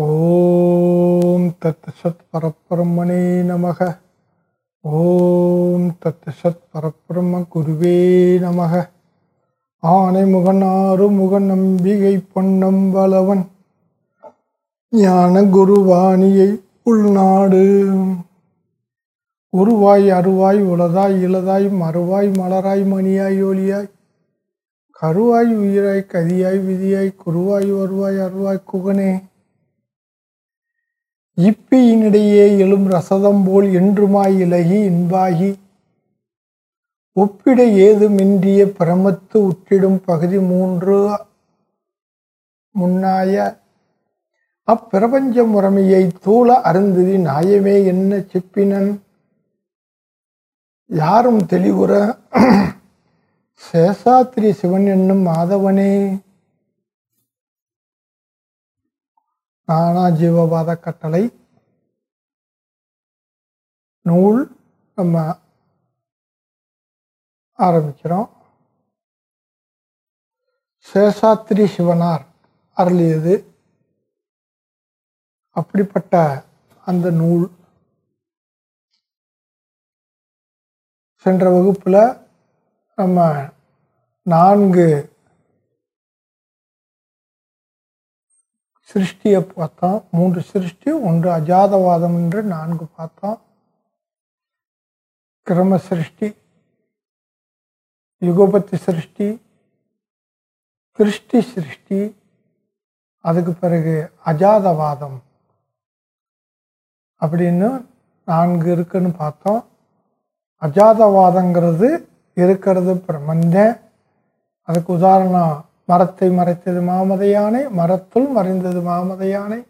ஓம் தத் சத் பரப்பிரம்மனே நமக. ஓம் தத் சத் பரப்பிரம்ம குருவே நமக. ஆனை முகன் ஆறு முகன் நம்பிகை பொன்னம் வளவன். ஞான குருவாணியை உள்நாடு. உருவாய் அருவாய் உளதாய் இளதாய் மறுவாய் மலராய் மணியாய் ஒளியாய். கருவாய் உயிராய் கதியாய் விதியாய் குருவாய் வருவாய் அருவாய் குகனே. இப்பியினிடையே எழும் ரசதம் போல் என்றுமாய் இலகி இன்பாகி. ஒப்பிட ஏதுமின்றிய பிரமத்து உற்றிடும் பகுதி மூன்று முன்னாய. அப்பிரபஞ்ச முறைமையை தூள அருந்ததி நாயமே என்ன செப்பினன்? யாரும் தெளிவுற. சேஷாத்திரி சிவன் என்னும் மாதவனே. நானா ஜீவவாத கட்டளை நூல் நம்ம ஆரம்பிக்கிறோம். சேஷாத்திரி சிவனார் அருளியது. அப்படிப்பட்ட அந்த நூல் சென்ற வகுப்பில் நம்ம நான்கு சிருஷ்டியை பார்த்தோம் மூன்று சிருஷ்டி ஒன்று அஜாதவாதம் என்று நான்கு பார்த்தோம் கிரம சிருஷ்டி யுகபத்தி சிருஷ்டி திருஷ்டி சிருஷ்டி அதுக்கு பிறகு அஜாதவாதம் அப்படின்னு நான்கு இருக்குன்னு பார்த்தோம் அஜாதவாதங்கிறது இருக்கிறது பிரமந்தேன் அதுக்கு உதாரணம் மரத்தை மறைத்தது மாமத யானை மரத்துள் மறைந்தது மாமத யானை.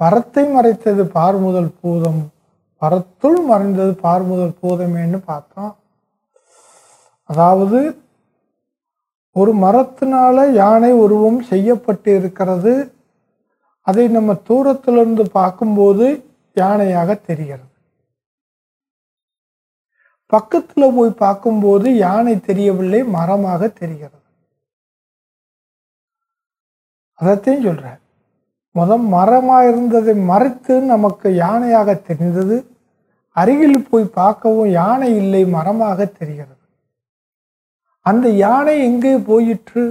பரத்தை மறைத்தது பார்முதல் பூதம் பரத்துள் மறைந்தது பார்முதல் பூதமேன்னு பார்த்தோம். அதாவது ஒரு மரத்தினால யானை உருவம் செய்யப்பட்டு இருக்கிறது அதை நம்ம தூரத்திலிருந்து பார்க்கும்போது யானையாக தெரிகிறது. பக்கத்தில் போய் பார்க்கும்போது யானை தெரியவில்லை மரமாக தெரிகிறது. அதைத்தையும் சொல்கிறேன் முதல் மரமாக இருந்ததை மறைத்து நமக்கு யானையாக தெரிந்தது. அருகில் போய் பார்க்கவும் யானை இல்லை மரமாக தெரிகிறது. அந்த யானை எங்கே போயிற்று?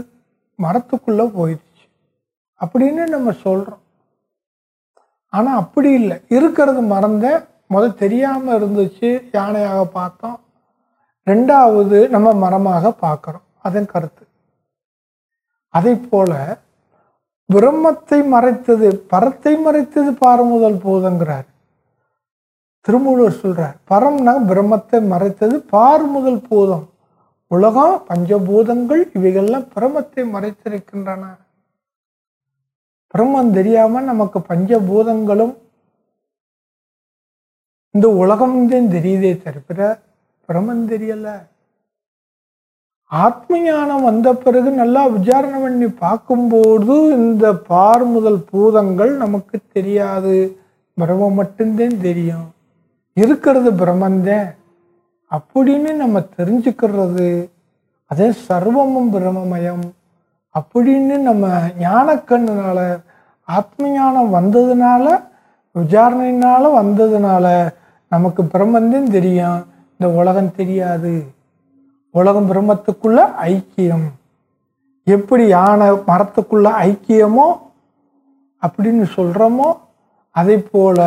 மரத்துக்குள்ளே போயிடுச்சு. அப்படின்னு நம்ம சொல்கிறோம் ஆனால் அப்படி இல்லை. இருக்கிறது மறந்த முதல் தெரியாமல் இருந்துச்சு யானையாக பார்த்தோம். ரெண்டாவது நம்ம மரமாக பார்க்குறோம். அதன் கருத்து. அதை போல பிரம்மத்தை மறைத்தது பரத்தை மறைத்தது பாரமுதல் பூதங்கிறார். திருமூலர் சொல்றார் பரம்னா பிரம்மத்தை மறைத்தது பாருமுதல் பூதம். உலகம் பஞ்சபூதங்கள் இவைகள்லாம் பிரமத்தை மறைத்திருக்கின்றன. பிரம்மம் தெரியாம நமக்கு பஞ்சபூதங்களும் இந்த உலகம்தான் தெரியுதே தவிர பிரமம் தெரியல. ஆத்ம ஞானம் வந்த பிறகு நல்லா விசாரணை பண்ணி பார்க்கும்போது இந்த பார் முதல் பூதங்கள் நமக்கு தெரியாது. பிரம்மம் மட்டும்தான் தெரியும். இருக்கிறது பிரம்மந்தேன் அப்படின்னு நம்ம தெரிஞ்சுக்கிறது அதே சர்வமும் பிரம்மமயம். அப்படின்னு நம்ம ஞானக்கண்ணுனால ஆத்ம ஞானம் வந்ததுனால விசாரணையினால வந்ததுனால நமக்கு பிரம்மந்தேன் தெரியும். இந்த உலகம் தெரியாது. உலகம் பிரம்மத்துக்குள்ள ஐக்கியம். எப்படி யானை மரத்துக்குள்ள ஐக்கியமோ அப்படின்னு சொல்கிறோமோ அதே போல்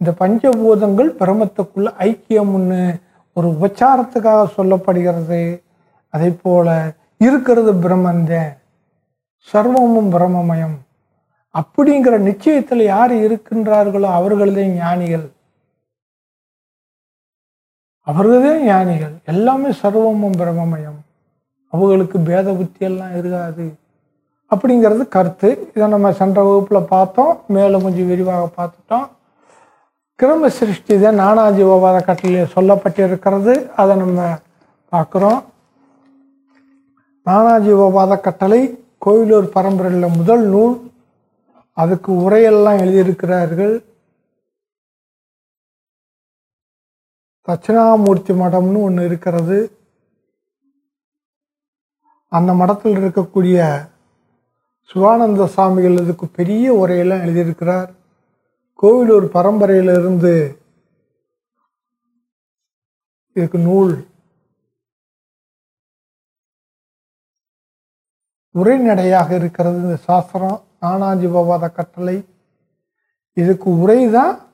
இந்த பஞ்சபூதங்கள் பிரம்மத்துக்குள்ள ஐக்கியம்னு ஒரு உபச்சாரத்துக்காக சொல்லப்படுகிறது. அதே போல் இருக்கிறது பிரம்மந்த சர்வமும் பிரம்மமயம். அப்படிங்கிற நிச்சயத்தில் யார் இருக்கின்றார்களோ அவர்களே ஞானிகள். அவர்களே ஞானிகள். எல்லாமே சர்வமும் பிரம்மமயம். அவங்களுக்கு பேத புத்தியெல்லாம் இருக்காது. அப்படிங்கிறது கருத்து. இதை நம்ம சென்ற வகுப்பில் பார்த்தோம். மேலும் கொஞ்சம் விரிவாக பார்த்துட்டோம். கிரம சிருஷ்டி தான் நானாஜீவவாத கட்டளையில் சொல்லப்பட்டிருக்கிறது. அதை நம்ம பார்க்குறோம். நானாஜீவவாத கட்டளை கோயிலூர் பரம்பரையில் முதல் நூல். அதுக்கு உரையெல்லாம் எழுதியிருக்கிறார்கள். தட்சிணாமூர்த்தி மடம்னு ஒன்று இருக்கிறது. அந்த மடத்தில் இருக்கக்கூடிய சிவானந்த சாமிகள் இதுக்கு பெரிய உரையெல்லாம் எழுதியிருக்கிறார். கோவிலூர் பரம்பரையிலிருந்து இதுக்கு நூல். உரைநடையாக இருக்கிறது இந்த சாஸ்திரம். நானாஜிபவாத கட்டளை. இதுக்கு உரை தான்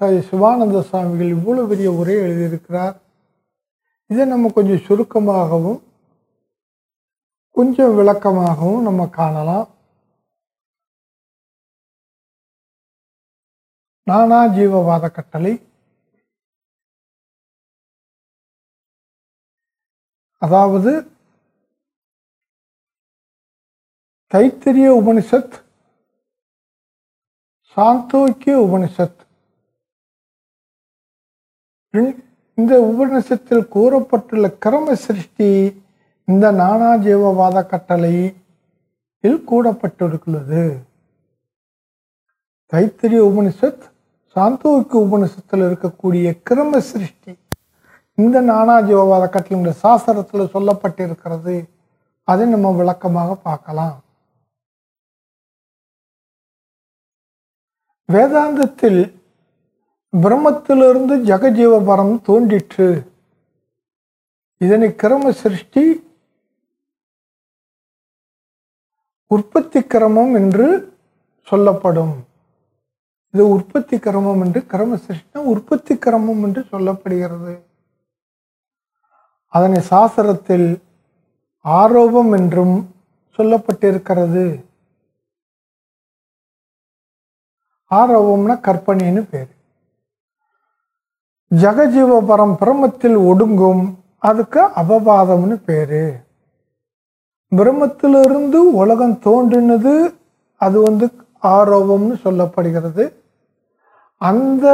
சிவானந்த சுவாமிகள் இவ்வளோ பெரிய உரை எழுதியிருக்கிறார். இதை நம்ம கொஞ்சம் சுருக்கமாகவும் கொஞ்சம் விளக்கமாகவும் நம்ம காணலாம். நானா ஜீவவாத கட்டளை. அதாவது தைத்தரிய உபனிஷத் சாந்தோக்கிய உபனிஷத் இந்த உபநிஷத்தில் கூறப்பட்டுள்ள கிரம சிருஷ்டி இந்த நானா ஜீவவாத கட்டளையில் கூடப்பட்டிருக்கிறது தைத்திரிய உபனிஷத் சாந்தோக்கிய உபனிஷத்தில் இருக்கக்கூடிய கிரம சிருஷ்டி இந்த நானா ஜீவவாத கட்டளை சாஸ்திரத்தில் சொல்லப்பட்டிருக்கிறது. அதை நம்ம விளக்கமாக பார்க்கலாம். வேதாந்தத்தில் பிரம்மத்திலிருந்து ஜெகஜீவபரம் தோன்றிற்று. இதனை கிரம சிருஷ்டி உற்பத்தி கிரமம் என்று சொல்லப்படும். இது உற்பத்தி கிரமம் என்று கிரம சிருஷ்டி உற்பத்தி கிரமம் என்று சொல்லப்படுகிறது. அதனை சாஸ்திரத்தில் ஆரோபம் என்றும் சொல்லப்பட்டிருக்கிறது. ஆரோபம்னா கற்பனைன்னு பேர். ஜெகஜீவபரம் பிரம்மத்தில் ஒடுங்கும். அதுக்கு அபவாதம்னு பேரு. பிரம்மத்திலிருந்து உலகம் தோன்றினது அது வந்து ஆரோபம்னு சொல்லப்படுகிறது. அந்த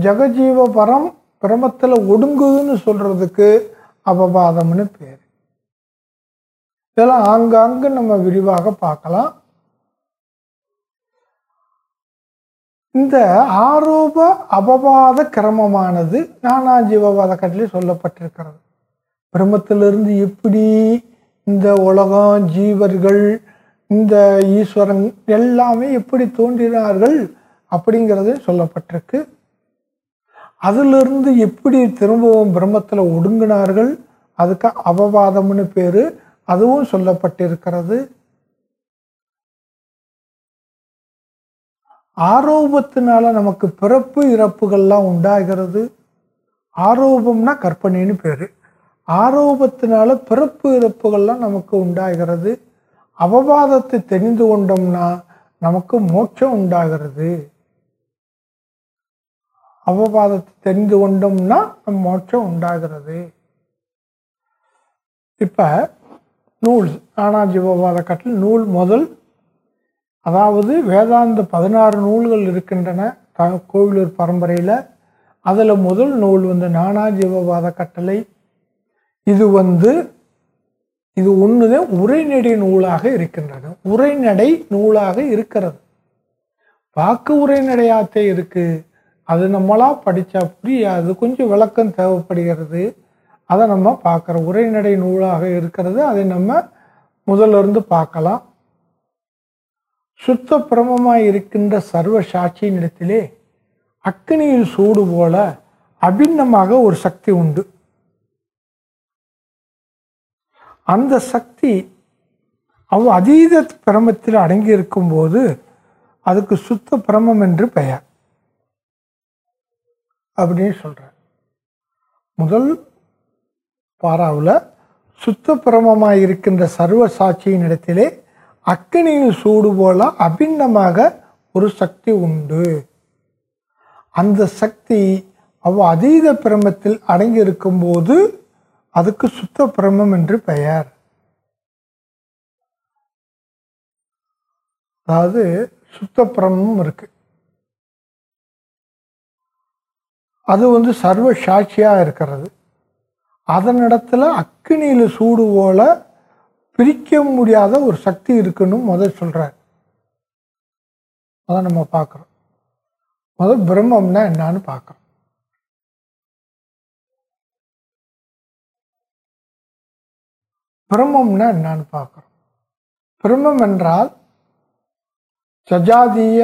ஜெகஜீவபரம் பிரம்மத்தில் ஒடுங்குதுன்னு சொல்றதுக்கு அபவாதம்னு பேர். இதெல்லாம் ஆங்காங்கு நம்ம விரிவாக பார்க்கலாம். இந்த ஆரோப அபவாத கிரமமானது நானா ஜீவவாத கட்டிலே சொல்லப்பட்டிருக்கிறது. பிரம்மத்திலிருந்து எப்படி இந்த உலகம் ஜீவர்கள் இந்த ஈஸ்வரன் எல்லாமே எப்படி தோன்றினார்கள் அப்படிங்கிறது சொல்லப்பட்டிருக்கு. அதிலிருந்து எப்படி திரும்பவும் பிரம்மத்தில் ஒடுங்கினார்கள் அதுக்கு அபவாதம்னு பேர் அதுவும் சொல்லப்பட்டிருக்கிறது. ஆரோபத்தினால நமக்கு பிறப்பு இறப்புகள்லாம் உண்டாகிறது. ஆரோபம்னா கற்பனைன்னு பேர். ஆரோபத்தினால பிறப்பு இறப்புகள்லாம் நமக்கு உண்டாகிறது. அவவாதத்தை தெரிந்து கொண்டோம்னா நமக்கு மோட்சம் உண்டாகிறது. அவபாதத்தை தெரிந்து கொண்டோம்னா நம் மோட்சம் உண்டாகிறது. இப்போ நூல் ஆனாஜீவவாத கட்டில் நூல் முதல் அதாவது வேதாந்த பதினாறு நூல்கள் இருக்கின்றன த கோவிலூர் பரம்பரையில். அதில் முதல் நூல் வந்து நானா ஜீவவாத கட்டளை. இது வந்து இது ஒன்றுதான் உரைநடை நூலாக இருக்கின்றன. உரைநடை நூலாக இருக்கிறது. வாக்கு உரைநடையாத்தே இருக்குது அது நம்மளா படித்தா புரியாது. கொஞ்சம் விளக்கம் தேவைப்படுகிறது. அதை நம்ம பார்க்குறோம். உரைநடை நூலாக இருக்கிறது. அதை நம்ம முதல்ல இருந்து பார்க்கலாம். சுத்த பிரமமாய் இருக்கின்ற சர்வ சாட்சியின் இடத்திலே அக்கினியில் சூடு போல அபிண்ணமாக ஒரு சக்தி உண்டு. அந்த சக்தி அவ் அதீத பிரமத்தில் அடங்கி இருக்கும்போது அதுக்கு சுத்த பிரமம் என்று பெயர். அப்படின்னு சொல்கிறேன் முதல் பாராவில் சுத்த பிரமமாக இருக்கின்ற சர்வ சாட்சியின் இடத்திலே அக்கினியில் சூடு போல அபிண்ணமாக ஒரு சக்தி உண்டு. அந்த சக்தி அவ் அதீத பிரமத்தில் அடங்கி இருக்கும்போது அதுக்கு சுத்த பிரமம் என்று பெயர். அதாவது சுத்த பிரமும் இருக்கு. அது வந்து சர்வ சாட்சியாக இருக்கிறது. அதனிடத்தில் அக்கினியில் சூடு போல பிரிக்க முடியாத ஒரு சக்தி இருக்குன்னு முதல் சொல்கிறார் அதான் நம்ம பார்க்குறோம். முதல் பிரம்மம்னா என்னான்னு பார்க்குறோம். பிரம்மம்னா என்னன்னு பார்க்குறோம். பிரம்மம் என்றால் சஜாதிய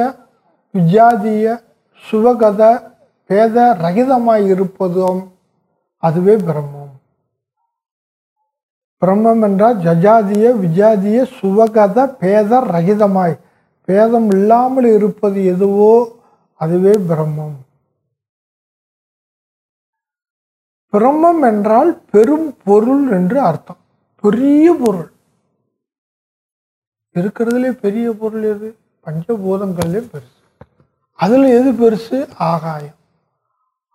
விஜாதிய சுவகத பேத ரகிதமாய் இருப்பதும் அதுவே பிரம்மம். பிரம்மம் என்றால் ஜஜாதிய விஜாதிய சுவகத பேத ரகிதமாய். பேதம் இல்லாமல் இருப்பது எதுவோ அதுவே பிரம்மம். பிரம்மம் என்றால் பெரும் பொருள் என்று அர்த்தம். பெரிய பொருள். இருக்கிறதுலே பெரிய பொருள் எது? பஞ்சபூதங்கள்லே பெருசு. அதில் எது பெருசு? ஆகாயம்.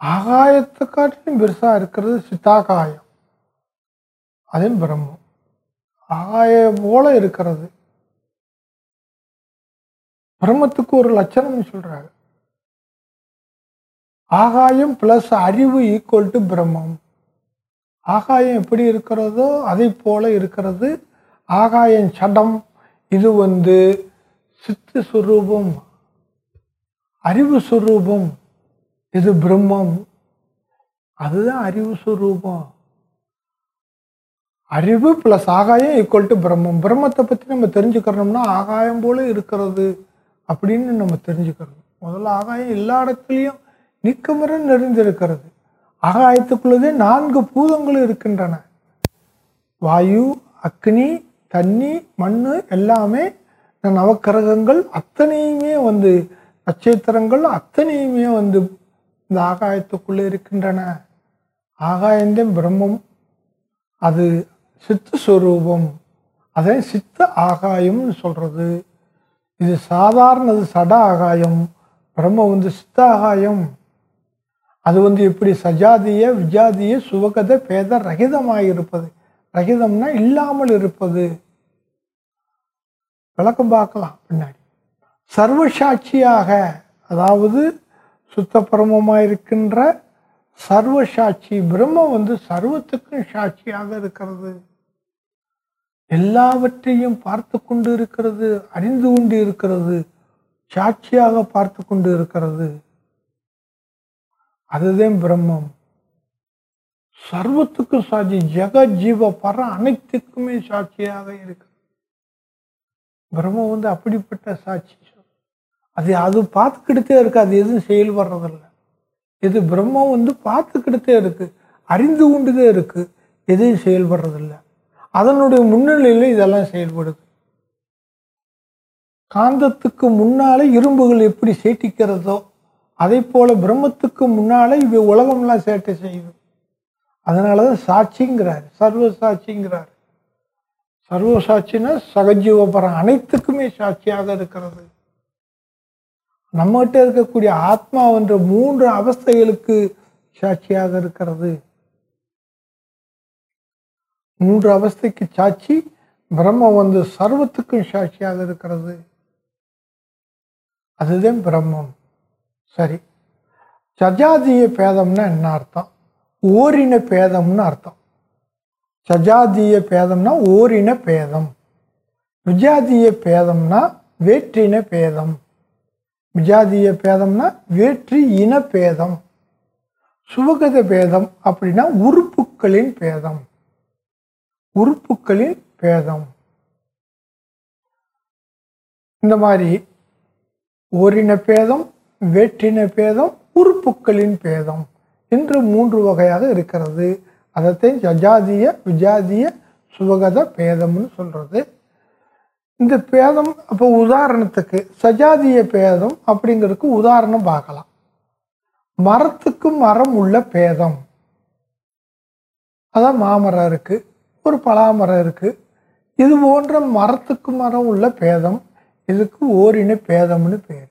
ஆகாயத்தை காட்டிலும் பெருசாக இருக்கிறது சித்தாகாயம். அதன் பிரம்மம். ஆகாயம் போல இருக்கிறது. பிரம்மத்துக்கு ஒரு லட்சணம் சொல்றாங்க ஆகாயம் பிளஸ் அறிவு ஈக்குவல் டு பிரம்மம். ஆகாயம் எப்படி இருக்கிறதோ அதை போல இருக்கிறது. ஆகாயம் சடம். இது வந்து சித்து சுரூபம். அறிவு சுரூபம். இது பிரம்மம். அதுதான் அறிவு சுரூபம். அறிவு ப்ளஸ் ஆகாயம் ஈக்குவல் டு பிரம்மம். பிரம்மத்தை பற்றி நம்ம தெரிஞ்சுக்கிறோம்னா ஆகாயம் போல இருக்கிறது அப்படின்னு நம்ம தெரிஞ்சுக்கிறோம். முதல்ல ஆகாயம் எல்லா இடத்துலையும் நீக்கமர நிறைந்திருக்கிறது. ஆகாயத்துக்குள்ளதே நான்கு பூதங்கள் இருக்கின்றன. வாயு அக்னி தண்ணி மண் எல்லாமே நவக்கிரகங்கள் அத்தனையுமே வந்து நட்சத்திரங்கள் அத்தனையுமே வந்து இந்த ஆகாயத்துக்குள்ளே இருக்கின்றன. ஆகாயந்தே பிரம்மம். அது சித்து சுரூபம். அதே சித்த ஆகாயம்னு சொல்கிறது இது சாதாரணது சட ஆகாயம். பிரம்ம வந்து சித்த ஆகாயம். அது வந்து எப்படி சஜாதிய விஜாதிய சுவகத பேத ரகிதமாக இருப்பது. ரகிதம்னா இல்லாமல் இருப்பது. விளக்கம் பார்க்கலாம் பின்னாடி. சர்வசாட்சியாக அதாவது சுத்த பிரமமாக இருக்கின்ற சர்வசாட்சி பிரம்ம வந்து சர்வத்துக்கும் சாட்சியாக இருக்கிறது. எல்லாவற்றையும் பார்த்து கொண்டு இருக்கிறது அறிந்து கொண்டு இருக்கிறது சாட்சியாக பார்த்து கொண்டு இருக்கிறது அதுதான் பிரம்மம். சர்வத்துக்கு சாட்சி ஜெக ஜீவ பர அனைத்துக்குமே சாட்சியாக இருக்கு பிரம்மம் வந்து அப்படிப்பட்ட சாட்சி. அது அது பார்த்துக்கிட்டே இருக்கு அது எதுவும் செயல்படுறதில்ல இது பிரம்மம் வந்து பார்த்துக்கிட்டே இருக்கு அறிந்து கொண்டுதே இருக்கு எதையும் செயல்படுறதில்ல அதனுடைய முன்னிலையில் இதெல்லாம் செயல்படுது. காந்தத்துக்கு முன்னாலே இரும்புகள் எப்படி சேட்டிக்கிறதோ அதே போல் பிரம்மத்துக்கு முன்னாலே இவை உலகம்லாம் சேட்டை செய்யுது. அதனாலதான் சாட்சிங்கிறார் சர்வ சாட்சிங்கிறார். சர்வ சாட்சின்னா சகஜீவபரம் அனைத்துக்குமே சாட்சியாக இருக்கிறது. நம்மகிட்ட இருக்கக்கூடிய ஆத்மா என்ற மூன்று அவஸ்தைகளுக்கு சாட்சியாக இருக்கிறது. மூன்று அவஸ்தைக்கு சாட்சி பிரம்மம் வந்து சர்வத்துக்கும் சாட்சியாக இருக்கிறது. அதுதான் பிரம்மம். சரி. சஜாதிய பேதம்னா என்ன அர்த்தம்? ஓரின பேதம்னு அர்த்தம். சஜாதிய பேதம்னா ஓரின பேதம். விஜாதிய பேதம்னா வேற்றின பேதம். விஜாதிய பேதம்னா வேற்று இன பேதம். சுவகத பேதம் அப்படின்னா உறுப்புகளின் பேதம். உறுப்புகளின் பேதம். இந்த மாதிரி ஓரின பேதம் வேற்றின பேதம் உறுப்புகளின் பேதம் என்று மூன்று வகையாக இருக்கிறது. அதைத்தான் சஜாதிய விஜாதிய சுவகத பேதம்னு சொல்கிறது இந்த பேதம் அப்போ உதாரணத்துக்கு சஜாதிய பேதம் அப்படிங்கிறதுக்கு உதாரணம் பார்க்கலாம். மரத்துக்கு மரம் உள்ள பேதம். அதான் மாமரம் இருக்குது ஒரு பலாமரம் இருக்கு. இது போன்ற மரத்துக்கு மரம் உள்ள பேதம். இதுக்கு ஓரின பேதம்னு பேர்.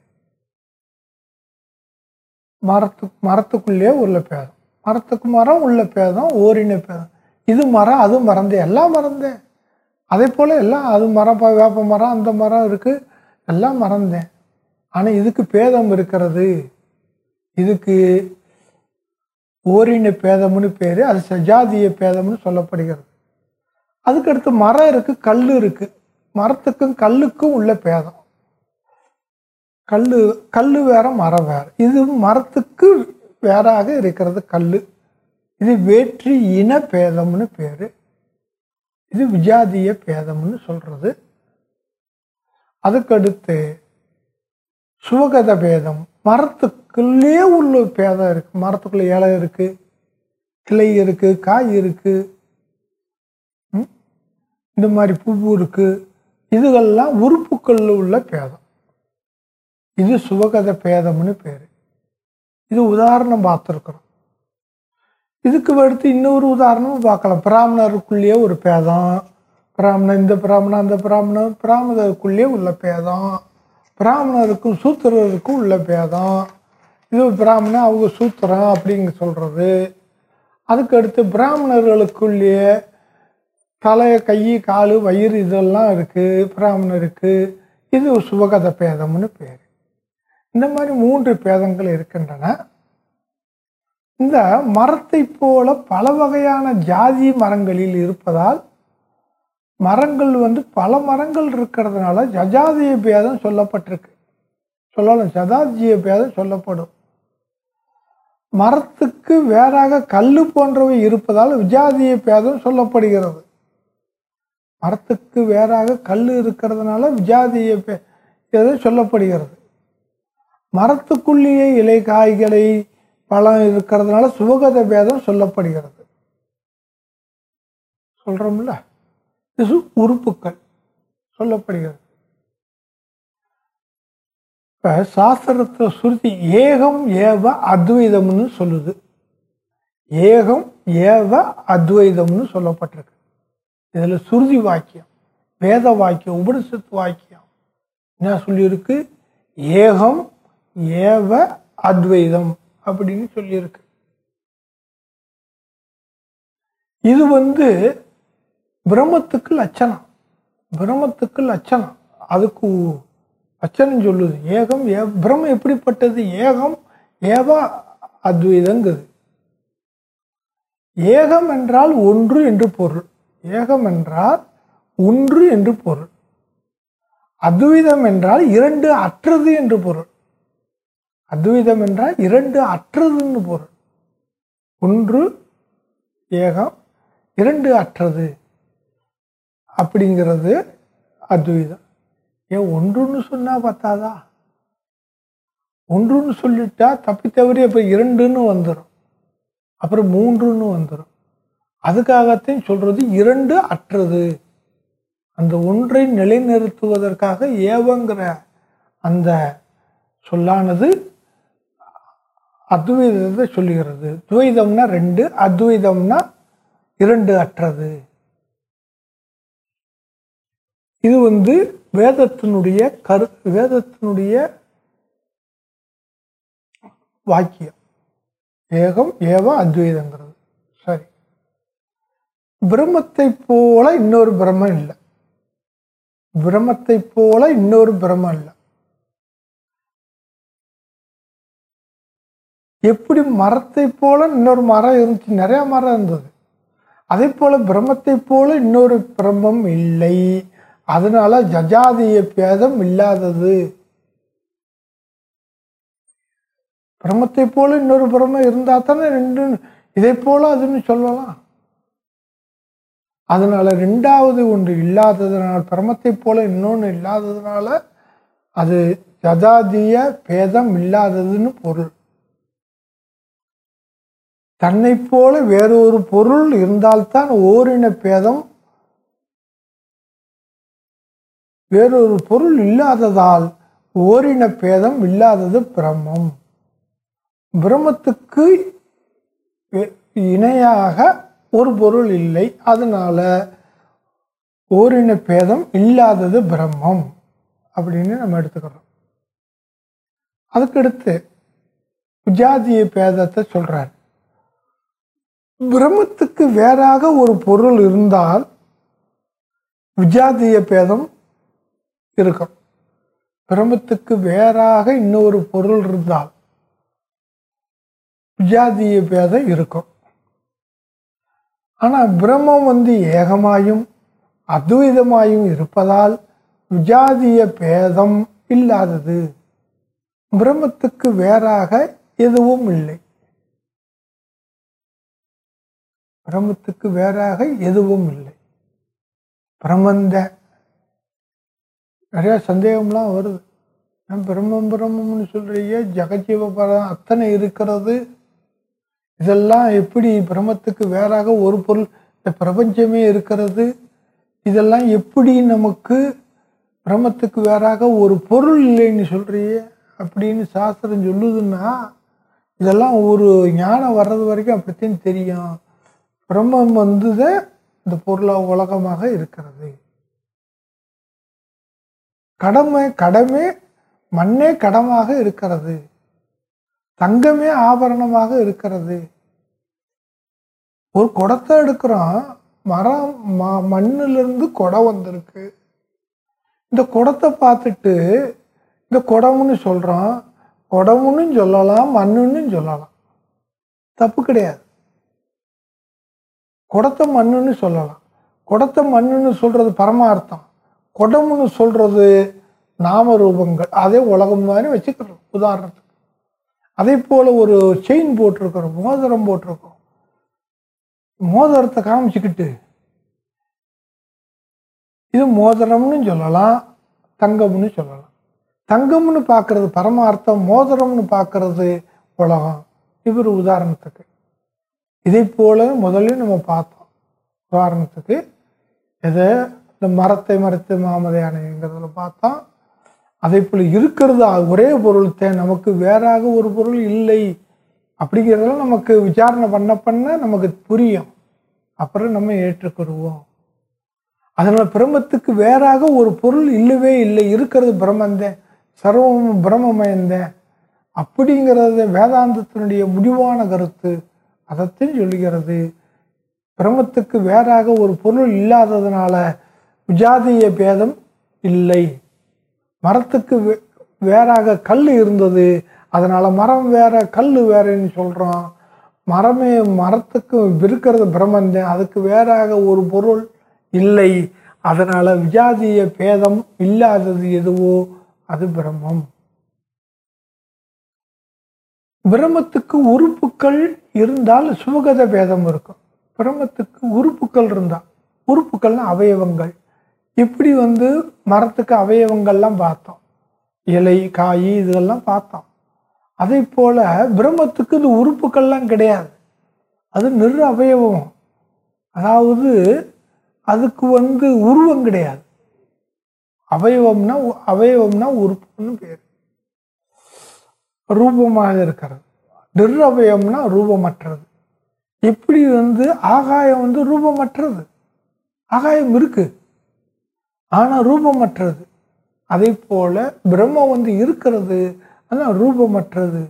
மரத்து மரத்துக்குள்ளேயே உள்ள பேதம். மரத்துக்கு மரம் உள்ள பேதம் ஓரின பேதம். இது மரம் அது மறந்தே எல்லாம் மறந்தேன் அதே போல் எல்லாம் அது மரம் வேப்ப மரம் அந்த மரம் இருக்கு. எல்லாம் மறந்தேன் ஆனால் இதுக்கு பேதம் இருக்கிறது. இதுக்கு ஓரின பேதம்னு பேர். அது சஜாதிய பேதம்னு சொல்லப்படுகிறது. அதுக்கடுத்து மரம் இருக்கு கல் இருக்கு. மரத்துக்கும் கல்லுக்கும் உள்ள பேதம். கல் கல் வேற மரம் வேற. இது மரத்துக்கு வேறாக இருக்கிறது கல் இது வேற்று இன பேதம்னு பேர். இது விஜாதிய பேதம்னு சொல்கிறது அதுக்கடுத்து சுவகத பேதம். மரத்துக்குள்ளே உள்ள பேதம் இருக்குது மரத்துக்குள்ளே இலை இருக்குது கிளை இருக்குது காய் இருக்குது இந்த மாதிரி பூப்பு இருக்கு. இதுகள்லாம் உறுப்புக்களில் உள்ள பேதம். இது சுவகத பேதம்னு பேரு. இது உதாரணம் பார்த்துருக்குறோம். இதுக்கு அடுத்து இன்னொரு உதாரணமும் பார்க்கலாம். பிராமணருக்குள்ளேயே ஒரு பேதம். பிராமணன் இந்த பிராமணன் அந்த பிராமணன் பிராமணருக்குள்ளேயே உள்ள பேதம். பிராமணருக்கும் சூத்திரருக்கும் உள்ள பேதம். இது பிராமணன் அவங்க சூத்திரம் அப்படிங்க சொல்றது. அதுக்கு அடுத்து பிராமணர்களுக்குள்ளேயே தலை கை காலு வயிறு இதெல்லாம் இருக்குது இருக்கு. இருக்குது இது சுபகத பேதம்னு பேர். இந்த மாதிரி மூன்று பேதங்கள் இருக்கின்றன. இந்த மரத்தை போல பல வகையான ஜாதி மரங்களில் இருப்பதால் மரங்கள் வந்து பல மரங்கள் இருக்கிறதுனால ஜஜாதிய பேதம் சொல்லப்பட்டிருக்கு. சொல்லலாம் ஜதாஜிய பேதம் சொல்லப்படும். மரத்துக்கு வேறாக கல் போன்றவை இருப்பதால் விஜாதிய பேதம் சொல்லப்படுகிறது. மரத்துக்கு வேறாக கல் இருக்கிறதுனால விஜாதிய பே- சொல்லப்படுகிறது. மரத்துக்குள்ளேயே இலை காய்களை பழம் இருக்கிறதுனால சுபகத பேதம் சொல்லப்படுகிறது. சொல்றோம்ல? இது உறுப்புக்கள் சொல்லப்படுகிறது. இப்போ சாஸ்திரத்துல சுருதி ஏகம் ஏவ அத்வைதம்னு சொல்லுது. ஏகம் ஏவ அத்வைதம்னு சொல்லப்பட்டிருக்கு. இதுல சுருதி வாக்கியம் வேத வாக்கியம் உபனிஷத் வாக்கியம் என்ன சொல்லியிருக்கு? ஏகம் ஏவ அத்வைதம் அப்படின்னு சொல்லியிருக்கு. இது வந்து பிரம்மத்துக்கு லட்சணம் பிரம்மத்துக்கு லட்சணம். அதுக்கு லட்சணம் சொல்லுது. ஏகம் ஏ பிரம்மம் எப்படிப்பட்டது? ஏகம் ஏவ அத்வைதங்குது ஏகம் என்றால் ஒன்று என்று பொருள். ஏகம் என்றால் ஒன்று என்று பொருள். அத்வைதம் என்றால் இரண்டு அற்றது என்று பொருள். அத்வைதம் என்றால் இரண்டு அற்றதுன்னு பொருள். ஒன்று ஏகம் இரண்டு அற்றது அப்படிங்கிறது அத்வைதம். ஏன் ஒன்றுன்னு சொன்னா பத்தாதா? ஒன்றுன்னு சொல்லிட்டா தப்பி தவறி அப்புறம் இரண்டுன்னு வந்துடும் அப்புறம் மூன்றுன்னு வந்துடும் அதுக்காகத்தான் சொல்றது இரண்டு அற்றது. அந்த ஒன்றை நிலைநிறுத்துவதற்காக ஏவங்கிற அந்த சொல்லானது அத்வைதத்தை சொல்லுகிறது. துவைதம்னா ரெண்டு அத்வைதம்னா இரண்டு அற்றது. இது வந்து வேதத்தினுடைய கரு வேதத்தினுடைய வாக்கியம். ஏகம் ஏவ அத்வைதங்கிறது. பிரம்மத்தை போல இன்னொரு பிரம்மம் இல்லை. பிரம்மத்தை போல இன்னொரு பிரம்மம் இல்லை. எப்படி மரத்தை போல இன்னொரு மரம் இருந்துச்சு? நிறைய மரம் இருந்தது. அதே போல பிரம்மத்தை போல இன்னொரு பிரம்மம் இல்லை. அதனால ஜஜாதிய பேதம் இல்லாதது. பிரம்மத்தை போல இன்னொரு பிரம்மம் இருந்தா தானே ரெண்டு இதை போல அதுன்னு சொல்லலாம். அதனால் ரெண்டாவது ஒன்று இல்லாததுனால் பிரமத்தை போல இன்னொன்று இல்லாததுனால அது ஜதாதிய பேதம் இல்லாததுன்னு பொருள். தன்னை போல வேறொரு பொருள் இருந்தால்தான் ஓரின பேதம் வேறொரு பொருள் இல்லாததால் ஓரின பேதம் இல்லாதது பிரம்மம். பிரம்மத்துக்கு இணையாக ஒரு பொருள் இல்லை. அதனால் ஓரின பேதம் இல்லாதது பிரம்மம் அப்படின்னு நம்ம எடுத்துக்கிறோம். அதுக்கடுத்து விஜாதிய பேதத்தை சொல்கிறார் பிரம்மத்துக்கு வேறாக ஒரு பொருள் இருந்தால் விஜாதிய பேதம் இருக்கும். பிரம்மத்துக்கு வேறாக இன்னொரு பொருள் இருந்தால் விஜாதிய பேதம் இருக்கும். ஆனால் பிரம்மம் வந்து ஏகமாயும் அத்வைதமாயும் இருப்பதால் விஜாதிய பேதம் இல்லாதது. பிரம்மத்துக்கு வேறாக எதுவும் இல்லை. பிரம்மத்துக்கு வேறாக எதுவும் இல்லை. பிரம்மந்த நிறையா சந்தேகம்லாம் வருது. பிரம்மம் பிரம்மம்னு சொல்கிறீங்க ஜெகஜீவ பரம் அத்தனை இருக்கிறது. இதெல்லாம் எப்படி பிரம்மத்துக்கு வேறாக ஒரு பொருள் இந்த பிரபஞ்சமே இருக்கிறது? இதெல்லாம் எப்படி நமக்கு பிரம்மத்துக்கு வேறாக ஒரு பொருள் இல்லைன்னு சொல்கிறியே அப்படின்னு சாஸ்திரம் சொல்லுதுன்னா இதெல்லாம் ஒரு ஞானம் வர்றது வரைக்கும் அப்படித்தான் தெரியும். பிரம்மம் வந்து இந்த பொருளா உலகமாக இருக்கிறது. கடமை கடமை மண்ணே கடமாக இருக்கிறது. தங்கமே ஆபரணமாக இருக்கிறது. ஒரு குடத்தை எடுக்கிறோம் மரம் ம மண்ணிலிருந்து குடம் வந்திருக்கு. இந்த குடத்தை பார்த்துட்டு இந்த குடம்னு சொல்கிறோம் குடம்னு சொல்லலாம் மண்ணுன்னு சொல்லலாம். தப்பு கிடையாது. குடத்தை மண்ணுன்னு சொல்லலாம். குடத்தை மண்ணுன்னு சொல்கிறது பரமார்த்தம். குடம்னு சொல்கிறது நாம ரூபங்கள் அதே உலகம் மாதிரி வச்சுக்கிறோம். உதாரணத்துக்கு. அதே போல் ஒரு செயின் போட்டிருக்கிறோம் மோதிரம் போட்டிருக்கோம் மோதிரத்தை காமிச்சுக்கிட்டு இது மோதிரம்னு சொல்லலாம் தங்கம்னு சொல்லலாம். தங்கம்னு பார்க்கறது பரமார்த்தம் மோதிரம்னு பார்க்கறது உலகம். இவர் உதாரணத்துக்கு. இதை போல முதல்ல நம்ம பார்த்தோம். உதாரணத்துக்கு எதை? இந்த மரத்தை மரத்து மாமதையானைங்கிறதுல பார்த்தோம். அதே போல் இருக்கிறது? ஒரே பொருள் தே நமக்கு வேறாக ஒரு பொருள் இல்லை. அப்படிங்கிறதெல்லாம் நமக்கு விசாரணை பண்ண பண்ண நமக்கு புரியும். அப்புறம் நம்ம ஏற்றுக்கொள்வோம். அதனால் பிரம்மத்துக்கு வேறாக ஒரு பொருள் இல்லவே இல்லை. இருக்கிறது பிரம்மந்தேன் சர்வமும் பிரம்மமயந்தேன் அப்படிங்கிறது வேதாந்தத்தினுடைய முடிவான கருத்து. அதைத்தான் சொல்லுகிறது பிரம்மத்துக்கு வேறாக ஒரு பொருள் இல்லாததுனால விஜாதிய பேதம் இல்லை. மரத்துக்கு வே- வேறாக கல் இருந்தது. அதனால் மரம் வேற கல் வேறேன்னு சொல்கிறோம் மரமே மரத்துக்கு இருக்கிறது பிரம்மன் அதுக்கு வேறாக ஒரு பொருள் இல்லை. அதனால் விஜாதிய பேதம் இல்லாதது எதுவோ அது பிரம்மம். பிரம்மத்துக்கு உறுப்புக்கள் இருந்தால் சுகத பேதம் இருக்கும். பிரம்மத்துக்கு உறுப்புக்கள் இருந்தால் உறுப்புக்கள்னா அவயவங்கள். இப்படி வந்து மரத்துக்கு அவயவங்கள்லாம் பார்த்தோம். இலை காய் இதெல்லாம் பார்த்தோம். அதே போல பிரம்மத்துக்கு இது உறுப்புக்கள்லாம் கிடையாது. அது நிறு அவயவம். அதாவது அதுக்கு வந்து உருவம் கிடையாது. அவயவம்னா அவயவம்னா உறுப்புன்னு பேர். ரூபமாக இருக்கிறது. நிர்அவயம்னா ரூபமற்றது. எப்படி வந்து ஆகாயம் வந்து ரூபமற்றது. ஆகாயம் இருக்குது ஆனால் ரூபமற்றது. அதே போல் பிரம்மம் வந்து இருக்கிறது ஆனால் ரூபமற்றது.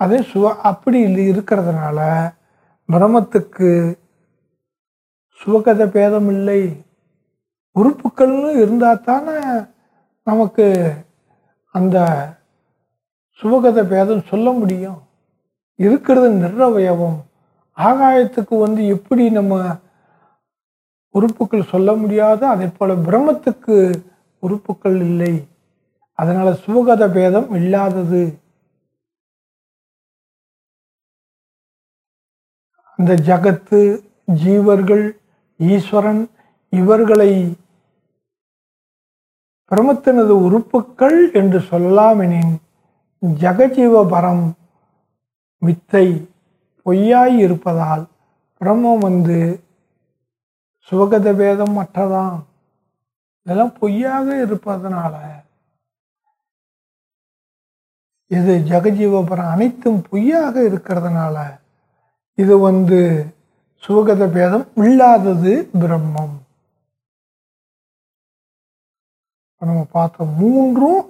அதே சுவ அப்படி இல்லை இருக்கிறதுனால பிரம்மத்துக்கு சுவகத பேதம் இல்லை. உறுப்புகள்னு இருந்தால் தானே நமக்கு அந்த சுபகத பேதம் சொல்ல முடியும். இருக்கிறது நிறவயவம் ஆகாயத்துக்கு வந்து எப்படி நம்ம உறுப்புகள் சொல்ல முடியாத அதே போல பிரம்மத்துக்கு உறுப்புக்கள் இல்லை. அதனால் சுகத பேதம் இல்லாதது. அந்த ஜகத்து ஜீவர்கள் ஈஸ்வரன் இவர்களை பிரமத்தினது உறுப்புக்கள் என்று சொல்லலாமெனின் ஜெகஜீவபரம் மித்தை பொய்யாய் இருப்பதால் பிரம்மம் வந்து சுவகத பேதம் மற்றதான் இதெல்லாம் பொய்யாக இருப்பதனால இது ஜெகஜீவபுரம் அனைத்தும் பொய்யாக இருக்கிறதுனால இது வந்து சுவகத பேதம் இல்லாதது பிரம்மம். நம்ம பார்த்த மூன்றும்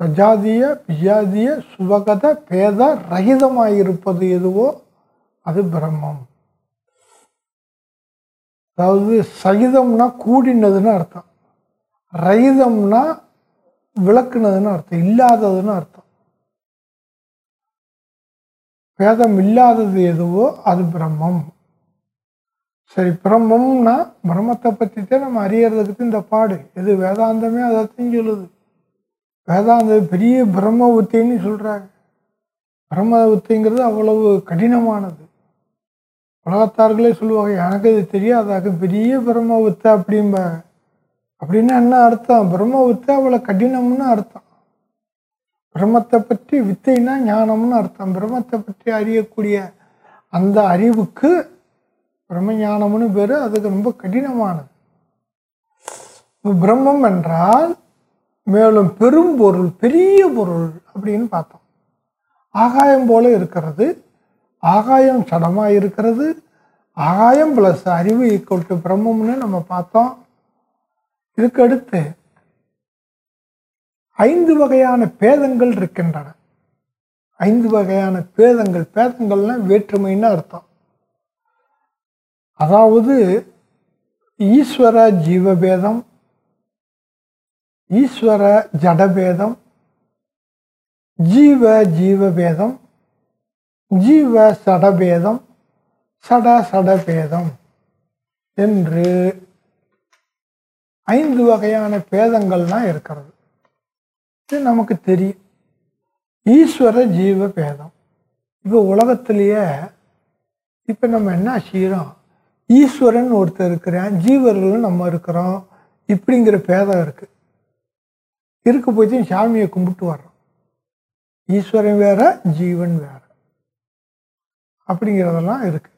சஜாதிய விஜாதிய சுவகத பேத ரகிதமாயிருப்பது எதுவோ அது பிரம்மம். அதாவது சகிதம்னா கூடினதுன்னு அர்த்தம். ரகிதம்னா விளக்குனதுன்னு அர்த்தம் இல்லாததுன்னு அர்த்தம். பேதம் இல்லாதது எதுவோ அது பிரம்மம். சரி பிரம்மம்னா பிரம்மத்தை பற்றி தான் நம்ம அறியறதுக்கு இந்த பாடு. எது வேதாந்தமே அதைத்தான் சொல்லுது. வேதாந்தம் பெரிய பிரம்ம உத்தின்னு சொல்கிறாங்க பிரம்ம உத்திங்கிறது அவ்வளவு கடினமானது. உலகத்தார்களே சொல்லுவாங்க எனக்கு இது தெரியாதாக்கு பெரிய பிரம்ம வித்தை அப்படிம்ப. அப்படின்னா என்ன அர்த்தம்? பிரம்ம வித்தை அவ்வளோ கடினம்னு அர்த்தம். பிரம்மத்தை பற்றி வித்தைனா ஞானம்னு அர்த்தம். பிரம்மத்தை பற்றி அறியக்கூடிய அந்த அறிவுக்கு பிரம்ம ஞானம்னு பேர் அதுக்கு ரொம்ப கடினமானது. பிரம்மம் என்றால் மேலும் பெரும் பொருள் பெரிய பொருள் அப்படின்னு பார்த்தோம். ஆகாயம் போல இருக்கிறது. ஆகாயம் சடமாக இருக்கிறது. ஆகாயம் ப்ளஸ் அறிவு ஈக்குவல் டு பிரம்மம்னு நம்ம பார்த்தோம். இதுக்கடுத்து ஐந்து வகையான பேதங்கள் இருக்கின்றன. ஐந்து வகையான பேதங்கள் பேதங்கள்னா வேற்றுமைன்னு அர்த்தம். அதாவது ஈஸ்வர ஜீவபேதம் ஈஸ்வர ஜடபேதம் ஜீவ ஜீவபேதம் ஜீவ சடபேதம் சட சடபேதம் என்று ஐந்து வகையான பேதங்கள்லாம் இருக்கிறது. இது நமக்கு தெரியும். ஈஸ்வர ஜீவ பேதம். இப்போ உலகத்திலேயே இப்போ நம்ம என்ன செய்கிறோம்? ஈஸ்வரன் ஒருத்தர் இருக்கிறான் ஜீவர்களும் நம்ம இருக்கிறோம் இப்படிங்கிற பேதம் இருக்கு. இருக்க போய் சாமியை கும்பிட்டு வர்றோம். ஈஸ்வரன் வேற ஜீவன் வேற. அப்படிங்கிறதெல்லாம் இருக்கு.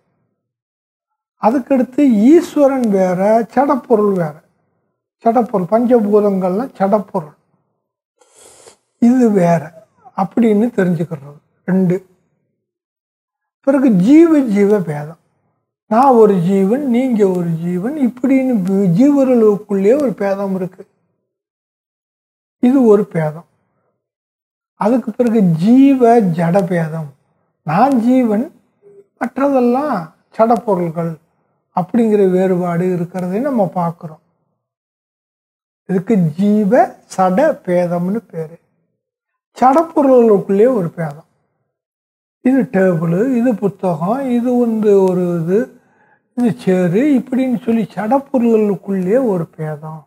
அதுக்கடுத்து ஈஸ்வரன் வேற சடப்பொருள் வேற. சடப்பொருள் பஞ்சபூதங்கள்லாம் சடப்பொருள். இது வேற அப்படின்னு தெரிஞ்சுக்கிறது. ரெண்டு. பிறகு ஜீவ ஜீவ பேதம். நான் ஒரு ஜீவன் நீங்கள் ஒரு ஜீவன் இப்படின்னு ஜீவர்களுக்குள்ளேயே ஒரு பேதம் இருக்குது இது ஒரு பேதம். அதுக்கு பிறகு ஜீவ ஜட பேதம். நான் ஜீவன் மற்றதெல்லாம் சடப்பொருள்கள் அப்படிங்கிற வேறுபாடு இருக்கிறதை நம்ம பார்க்குறோம். இதுக்கு ஜீவ சட பேதம்னு பேர். சடப்பொருள்களுக்குள்ளே ஒரு பேதம். இது டேபிள் இது புத்தகம் இது வந்து ஒரு இது இது சேரு இப்படின்னு சொல்லி சடப்பொருள்களுக்குள்ளே ஒரு பேதம்.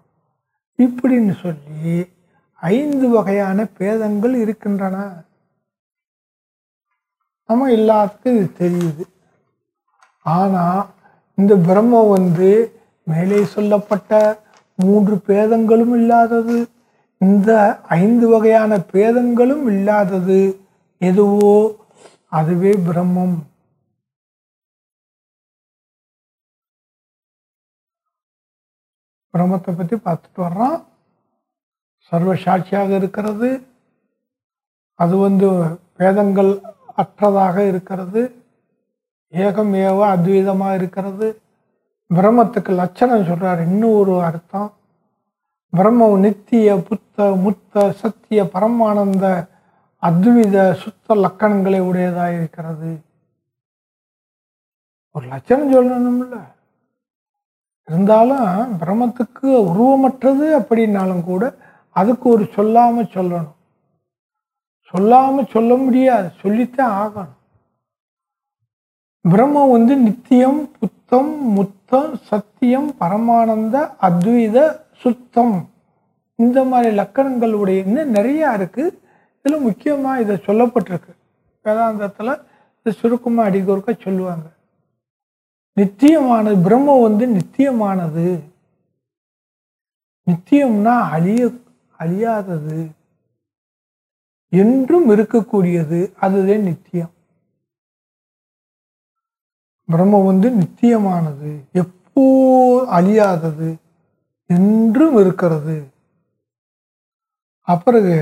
இப்படின்னு சொல்லி ஐந்து வகையான பேதங்கள் இருக்கின்றன. நம்ம எல்லாத்துக்கும் இது தெரியுது. ஆனால் இந்த பிரம்மம் வந்து மேலே சொல்லப்பட்ட மூன்று பேதங்களும் இல்லாதது இந்த ஐந்து வகையான பேதங்களும் இல்லாதது எதுவோ அதுவே பிரம்மம். பிரம்மத்தை பற்றி பார்த்துட்டு வர்றோம். சர்வ சாட்சியாக இருக்கிறது. அது வந்து பேதங்கள் அற்றதாக இருக்கிறது. ஏகம் ஏவ அத்வைதமாக இருக்கிறது. பிரம்மத்துக்கு லட்சணம் சொல்கிறார் இன்னும் ஒரு அர்த்தம். பிரம்மம் நித்திய புத்த முத்த சத்திய பரமானந்த அத்வித சுத்த லக்கணங்களை உடையதாக இருக்கிறது. ஒரு லட்சணம் சொல்லணும்ல. இருந்தாலும் பிரம்மத்துக்கு உருவமற்றது அப்படின்னாலும் கூட அதுக்கு ஒரு சொல்லாமல் சொல்லணும். சொல்லாம சொல்ல முடியாது. சொல்லித்தான் ஆகணும். பிரம்மம் வந்து நித்தியம் புத்தம் முத்தம் சத்தியம் பரமானந்த அத்வைத சுத்தம். இந்த மாதிரி லக்கணங்களுடைய இன்னும் நிறையா இருக்கு. இதில் முக்கியமாக இதை சொல்லப்பட்டிருக்கு. வேதாந்தத்தில் இது சுருக்கமாக அடிக்கொருக்க சொல்லுவாங்க. நித்தியமானது பிரம்ம வந்து நித்தியமானது. நித்தியம்னா அழிய அழியாதது. என்றும் இருக்கக்கூடியது அதுதான் நித்தியம். பிரம்மம் வந்து நித்தியமானது எப்போ அழியாதது என்றும் இருக்கிறது. அப்பிறகு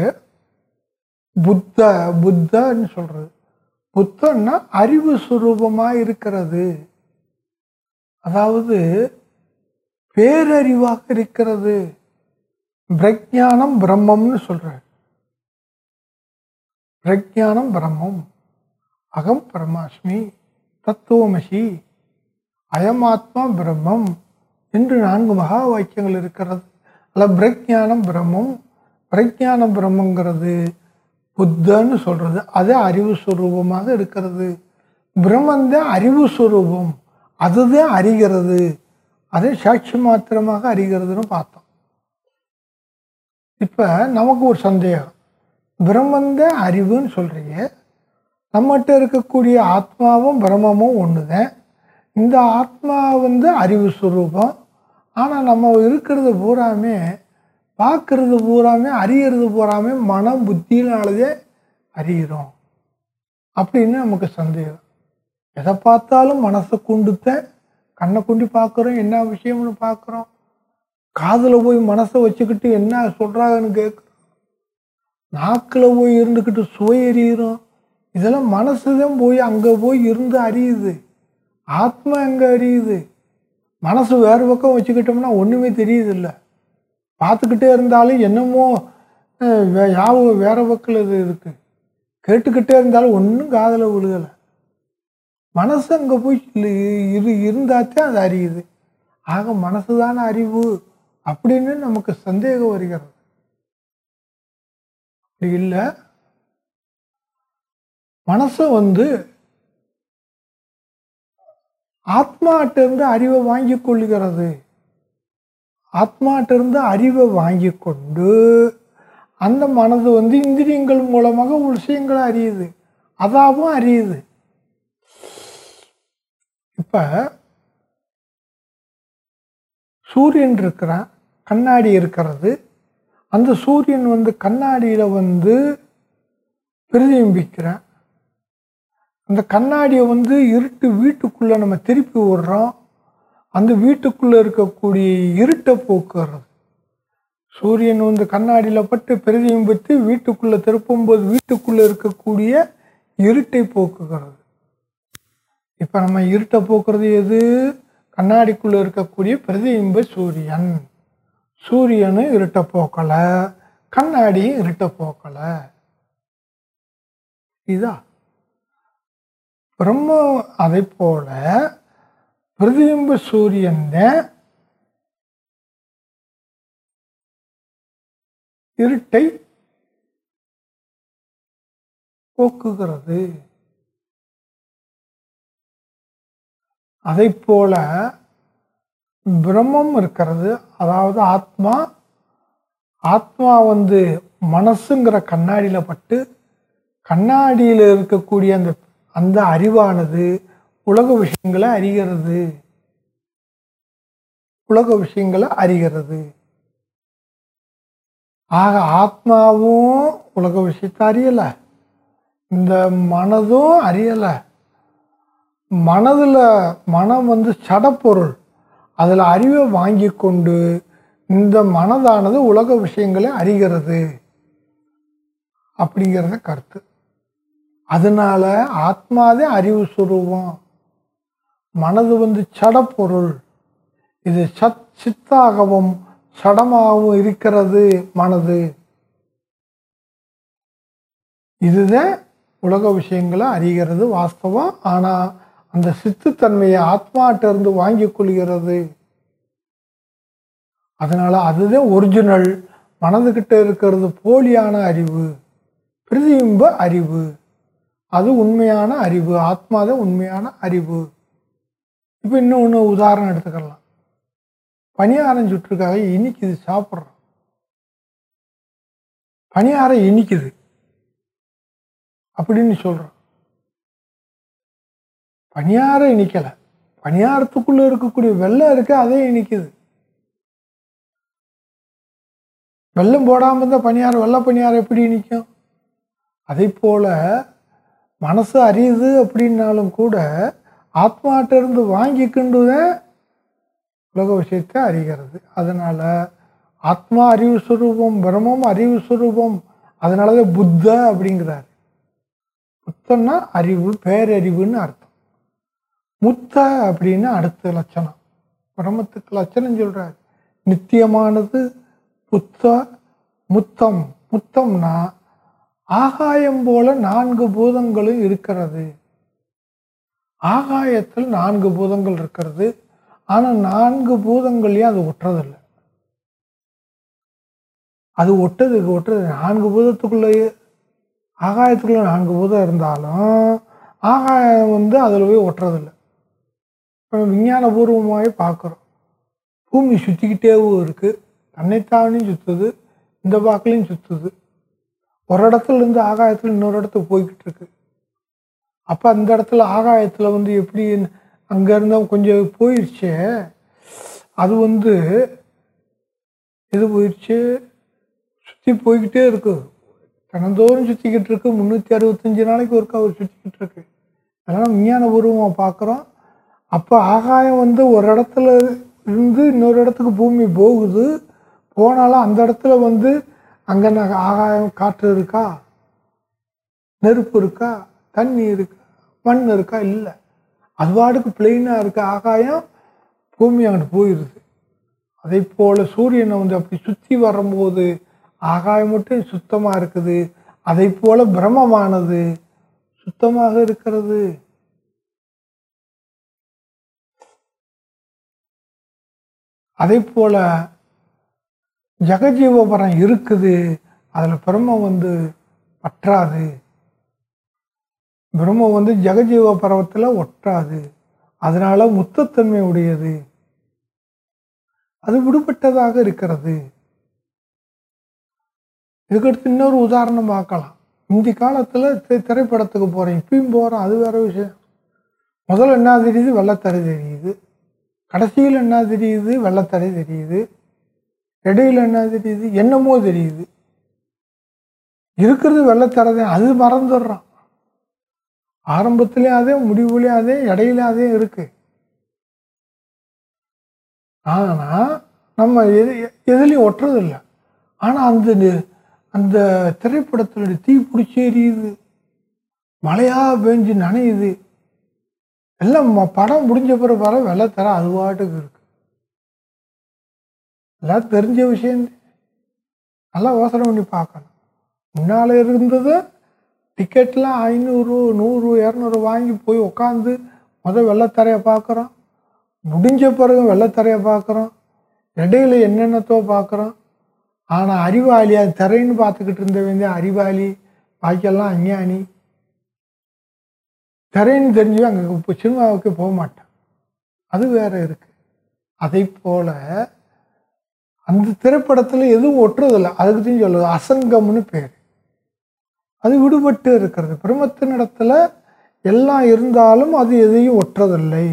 புத்த புத்தன்னு சொல்றது. புத்தன்னா அறிவு சுரூபமாக இருக்கிறது. அதாவது பேரறிவாக இருக்கிறது. பிரஜானம் பிரம்மம்னு சொல்கிறார் பிரஜானம் பிரம்மம். அகம் பரமாஸ்மி தத்துவமசி அயமாத்மா பிரம்மம் என்று நான்கு மகா வாக்கியங்கள் இருக்கிறது. அல்ல பிரஜானம் பிரம்மம். பிரஜான பிரம்மங்கிறது புத்தன்னு சொல்கிறது அது அறிவு சுரூபமாக இருக்கிறது. பிரம்மந்தான் அறிவு சுரூபம். அதுதான் அறிகிறது. அதே சாட்சி மாத்திரமாக அறிகிறதுன்னு பார்த்தோம். இப்போ நமக்கு ஒரு சந்தேகம். பிரம்மந்த அறிவுன்னு சொல்கிறீங்க நம்மகிட்ட இருக்கக்கூடிய ஆத்மாவும் பிரம்மமும் தான் இந்த ஆத்மா வந்து அறிவு சுரூபம். ஆனால் நம்ம இருக்கிறது பூராமே பார்க்கறது பூராமே அறியறது பூராமே மனம் புத்தியினாலதே அறிகிறோம் அப்படின்னு நமக்கு சந்தேகம். எதை பார்த்தாலும் மனசை குண்டுத்த கண்ணை குண்டி பார்க்குறோம் என்ன விஷயம்னு பார்க்குறோம். காதில் போய் மனசை வச்சுக்கிட்டு என்ன சொல்கிறாங்கன்னு கேட்குறோம். நாக்கில் போய் இருந்துக்கிட்டு சுவை எறிகிறோம் இதெல்லாம் மனசு தான் போய் அங்கே போய் இருந்து அறியுது. ஆத்மா எங்கே அறியுது? மனசு வேறு பக்கம் வச்சுக்கிட்டோம்னா ஒன்றுமே தெரியுதில்ல. பார்த்துக்கிட்டே இருந்தாலும் என்னமோ வே- யாவும் வேறு பக்கம் இது இருக்குது கேட்டுக்கிட்டே இருந்தாலும் ஒன்றும் காதில் விழுகலை. மனசு அங்கே போய் இரு- இரு இருந்தாத்தான் அது அறியுது. ஆக மனசு தானே அறிவு அப்படின்னு நமக்கு சந்தேகம் வருகிறது. இல்லை. மனசை வந்து ஆத்மாட்டிருந்து அறிவை வாங்கி கொள்கிறது. ஆத்மாட்டிருந்து அறிவை வாங்கி கொண்டு அந்த மனது வந்து இந்திரியங்கள் மூலமாக விஷயங்களை அறியுது. அதாவும் அறியுது. இப்ப சூரியன் இருக்கிறான் கண்ணாடி இருக்கிறது. அந்த சூரியன் வந்து கண்ணாடியில் வந்து பிரதிபிம்பிக்கிறேன். அந்த கண்ணாடியை வந்து இருட்டு வீட்டுக்குள்ளே நம்ம திருப்பி விடுறோம். அந்த வீட்டுக்குள்ளே இருக்கக்கூடிய இருட்டை போக்குறது. சூரியன் வந்து கண்ணாடியில் பட்டு பிரதிபிம்பித்து வீட்டுக்குள்ளே திருப்பும்போது வீட்டுக்குள்ளே இருக்கக்கூடிய இருட்டை போக்குகிறது. இப்போ நம்ம இருட்டை போக்குறது எது? கண்ணாடிக்குள்ளே இருக்கக்கூடிய பிரதிபிம்ப சூரியன். சூரியனும் இருட்ட போக்கலை கண்ணாடியும் இருட்ட போக்கலை. இதா? பிரம்ம அதை போல பிரதிபிம்ப சூரியன் இருட்டை போக்குகிறது. அதை போல பிரம்மம் இருக்கிறது. அதாவது ஆத்மா ஆத்மா வந்து மனசுங்கிற கண்ணாடியில பட்டு கண்ணாடியில் இருக்கக்கூடிய அந்த அந்த அறிவானது உலக விஷயங்களை அறிகிறது. உலக விஷயங்களை அறிகிறது. ஆக ஆத்மாவும் உலக விஷயத்தை அறியலை. இந்த மனதும் அறியலை. மனதில் மனம் வந்து சடப்பொருள். அதில் அறிவை வாங்கி கொண்டு இந்த மனதானது உலக விஷயங்களை அறிகிறது அப்படிங்கிறத கருத்து. அதனால ஆத்மாதே அறிவு சுரூபம். மனது வந்து சடப்பொருள். இது சத் சித்தாகவும் சடமாகவும் இருக்கிறது மனது. இதுதான் உலக விஷயங்களை அறிகிறது வாஸ்தவம். ஆனால் அந்த சித்துத்தன்மையை ஆத்மாட்ட இருந்து வாங்கி கொள்கிறது. அதனால அதுதான் ஒரிஜினல் மனதுகிட்ட இருக்கிறது போலியான அறிவு பிரதிபிம்ப அறிவு. அது உண்மையான அறிவு ஆத்மாதான் உண்மையான அறிவு. இப்போ இன்னும் ஒன்று உதாரணம் எடுத்துக்கலாம். பணியாரம் சுற்றுக்காக இனிக்குது சாப்பிட்றோம். பணியாரம் இனிக்குது. அப்படின்னு சொல்கிறோம் பணியாரம் இனிக்கலை. பணியாரத்துக்குள்ளே இருக்கக்கூடிய வெள்ளம் இருக்கு அதே இனிக்குது. வெள்ளம் போடாமல் இருந்தால் பணியாரம் வெள்ளை பணியாரம் எப்படி நிற்கும் அதே போல் மனசு அறியுது அப்படின்னாலும் கூட ஆத்மாட்டிருந்து வாங்கிக்கிண்டு வாங்கிக்கிண்டுதான் உலக விஷயத்தை அறிகிறது. அதனால ஆத்மா அறிவு சுரூபம் பிரம்மம் அறிவு சுரூபம் அதனாலதான் புத்த அப்படிங்கிறார். புத்தன்னா அறிவு பேரறிவுன்னு அர்த்தம். முத்த அப்படின்னு அடுத்த லட்சணம். பிரம்மத்துக்கு லட்சணம் சொல்கிறார் நித்தியமானது புத்த முத்தம். முத்தம்னா ஆகாயம் போல நான்கு பூதங்களும் இருக்கிறது. ஆகாயத்தில் நான்கு பூதங்கள் இருக்கிறது. ஆனால் நான்கு பூதங்களையும் அது ஒட்டுறதில்லை அது ஒட்டதுக்கு ஒட்டுறது நான்கு பூதத்துக்குள்ளேயே ஆகாயத்துக்குள்ளே நான்கு பூதம் இருந்தாலும் ஆகாயம் வந்து அதில் போய் ஒட்டுறதில்லை விஞ்ஞானபூர்வமாகவே பார்க்குறோம். பூமி சுற்றிக்கிட்டேவும் இருக்குது தன்னைத்தானையும் சுற்றுது இந்த பாக்கிலையும் சுற்றுது ஒரு இடத்துல இருந்து ஆகாயத்தில் இன்னொரு இடத்துக்கு போய்கிட்டு இருக்கு. அப்போ அந்த இடத்துல ஆகாயத்தில் வந்து எப்படி அங்கே இருந்தால் கொஞ்சம் போயிடுச்சே அது வந்து இது போயிடுச்சு சுற்றி போய்கிட்டே இருக்கு. தினந்தோறும் சுற்றிக்கிட்டு இருக்கு. முந்நூற்றி அறுபத்தஞ்சு நாளைக்கு ஒருக்கா ஒரு சுற்றிக்கிட்டு இருக்கு. அதனால் விஞ்ஞான பூர்வமாக பார்க்குறோம். அப்போ ஆகாயம் வந்து ஒரு இடத்துல இருந்து இன்னொரு இடத்துக்கு பூமி போகுது. போனாலும் அந்த இடத்துல வந்து அங்கே ஆகாயம் காற்று இருக்கா? நெருப்பு இருக்கா? தண்ணி இருக்கா? மண் இருக்கா? இல்லை. அது பாட்டுக்கு பிளெயினாக இருக்க ஆகாயம் பூமி அங்கிட்டு போயிடுது அதே போல் சூரியனை வந்து அப்படி சுற்றி வரும்போது ஆகாயம் மட்டும் சுத்தமாக இருக்குது. அதை போல் பிரம்மமானது சுத்தமாக இருக்கிறது. அதே போல ஜெகஜீவபரம் இருக்குது அதில் பிரம்ம வந்து பற்றாது. பிரம்ம வந்து ஜெகஜீவ பரவத்தில் ஒட்டாது அதனால முத்தத்தன்மை உடையது. அது விடுபட்டதாக இருக்கிறது. இதுக்கடுத்து இன்னொரு உதாரணம் பார்க்கலாம். இந்த காலத்தில் திரைப்படத்துக்கு போகிறேன் இப்பயும் போகிறோம் அது வேற விஷயம். முதல்ல என்ன தெரியுது? வெள்ளத்தரை தெரியுது. கடைசியில் என்ன தெரியுது? வெள்ளத்தடை தெரியுது. இடையில் என்ன தெரியுது? என்னமோ தெரியுது. இருக்கிறது வெள்ளத்தடை தான் அது மறந்துடுறான் ஆரம்பத்துலேயும் அதே முடிவுலேயும் அதே இடையில அதே இருக்கு. ஆனால் நம்ம எது எதுலேயும் ஒட்டுறதில்லை. ஆனால் அந்த அந்த திரைப்படத்தினுடைய தீ பிடிச்சி எரியுது. மழையாக பெஞ்சு நனையுது. எல்லாம் ம- படம் முடிஞ்ச பிறகு வர தர அது பாட்டுக்கு இருக்கு. எல்லாம் தெரிஞ்ச விஷயம். நல்லா யோசனை பண்ணி பார்க்கணும். முன்னால் இருந்தது டிக்கெட்லாம் ஐநூறு நூறு இரநூறு வாங்கி போய் உட்காந்து முதல் வெள்ளத்தரையை பார்க்குறோம். முடிஞ்ச பிறகு வெள்ளத்தரையை பார்க்குறோம். இடையில என்னென்னத்தோ பார்க்குறோம். ஆனால் அறிவாளி அது திரைன்னு பார்த்துக்கிட்டு இருந்த தான் அறிவாளி. பாக்கியெல்லாம் அஞ்ஞானி. தரையின் தெரிஞ்சு அங்கே இப்போ சினிமாவுக்கு போக மாட்டான். அது வேற இருக்குது அதை போல் அந்த திரைப்படத்தில் எதுவும் ஒட்டுறதில்லை. அதுக்கு தான் சொல்லுது அசங்கம்னு பேர். அது விடுபட்டு இருக்கிறது. பிரம்மத்தின் இடத்துல எல்லாம் இருந்தாலும் அது எதையும் ஒட்டுறதில்லை.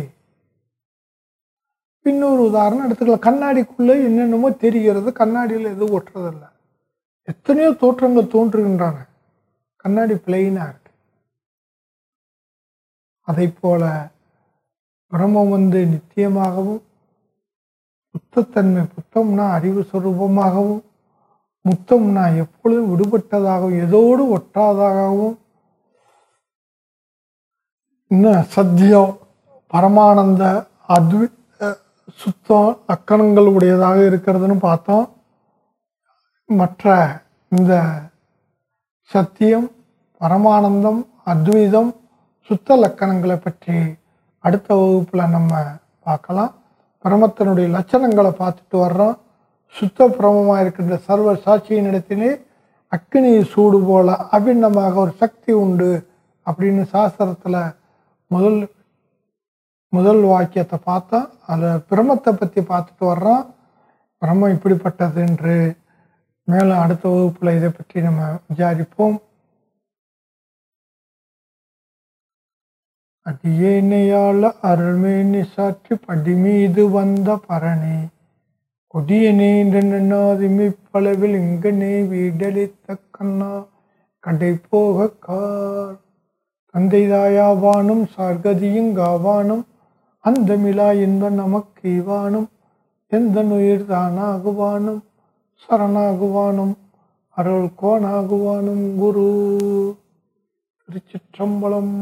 இன்னொரு உதாரணம் எடுத்துக்கலாம். கண்ணாடிக்குள்ளே என்னென்னமோ தெரிகிறது கண்ணாடியில் எதுவும் ஒட்டுறதில்லை. எத்தனையோ தோற்றங்கள் தோன்றுகின்றன. கண்ணாடி பிளெயினாக அதை போல பிரம்மம் வந்து நித்தியமாகவும் புத்தத்தன்மை புத்தம்னா அறிவு சுரூபமாகவும் முத்தம்னா எப்பொழுதும் விடுபட்டதாகவும் எதோடு ஒட்டாததாகவும் இன்னும் சத்தியம் பரமானந்த அத்வி சுத்தம் அக்கணங்கள் உடையதாக இருக்கிறதுன்னு பார்த்தோம். மற்ற இந்த சத்தியம் பரமானந்தம் அத்வைதம் சுத்த லக்கணங்களை பற்றி அடுத்த வகுப்பில் நம்ம பார்க்கலாம். பிரமத்தினுடைய லட்சணங்களை பார்த்துட்டு வர்றோம். சுத்த பிரமமாக இருக்கின்ற சர்வ சாட்சியினிடத்திலே அக்னி சூடு போல அபிண்ணமாக ஒரு சக்தி உண்டு அப்படின்னு சாஸ்திரத்தில் முதல் முதல் வாக்கியத்தை பார்த்தோம் அதில் பிரமத்தை பற்றி பார்த்துட்டு வர்றோம். பிரம்மம் இப்படிப்பட்டது என்று மேலும் அடுத்த வகுப்பில் இதை பற்றி நம்ம விசாரிப்போம். அதியேனையாள அருள்மேனி சாற்றி படிமீது வந்த பரணே. கொடியனே நின்னாதிமிப்பளவில் இங்கனே வீடளித்த கண்ணா கடை போக கார். தந்தை தாயாவானும் சார்கதியும் காவானும் அந்த மிலா இன்ப நமக்கு இவானும் எந்த உயிர் தானாகுவானும் சரணாகுவானும் அருள் கோணாகுவானும் குரு. திருச்சிற்றம்பலம்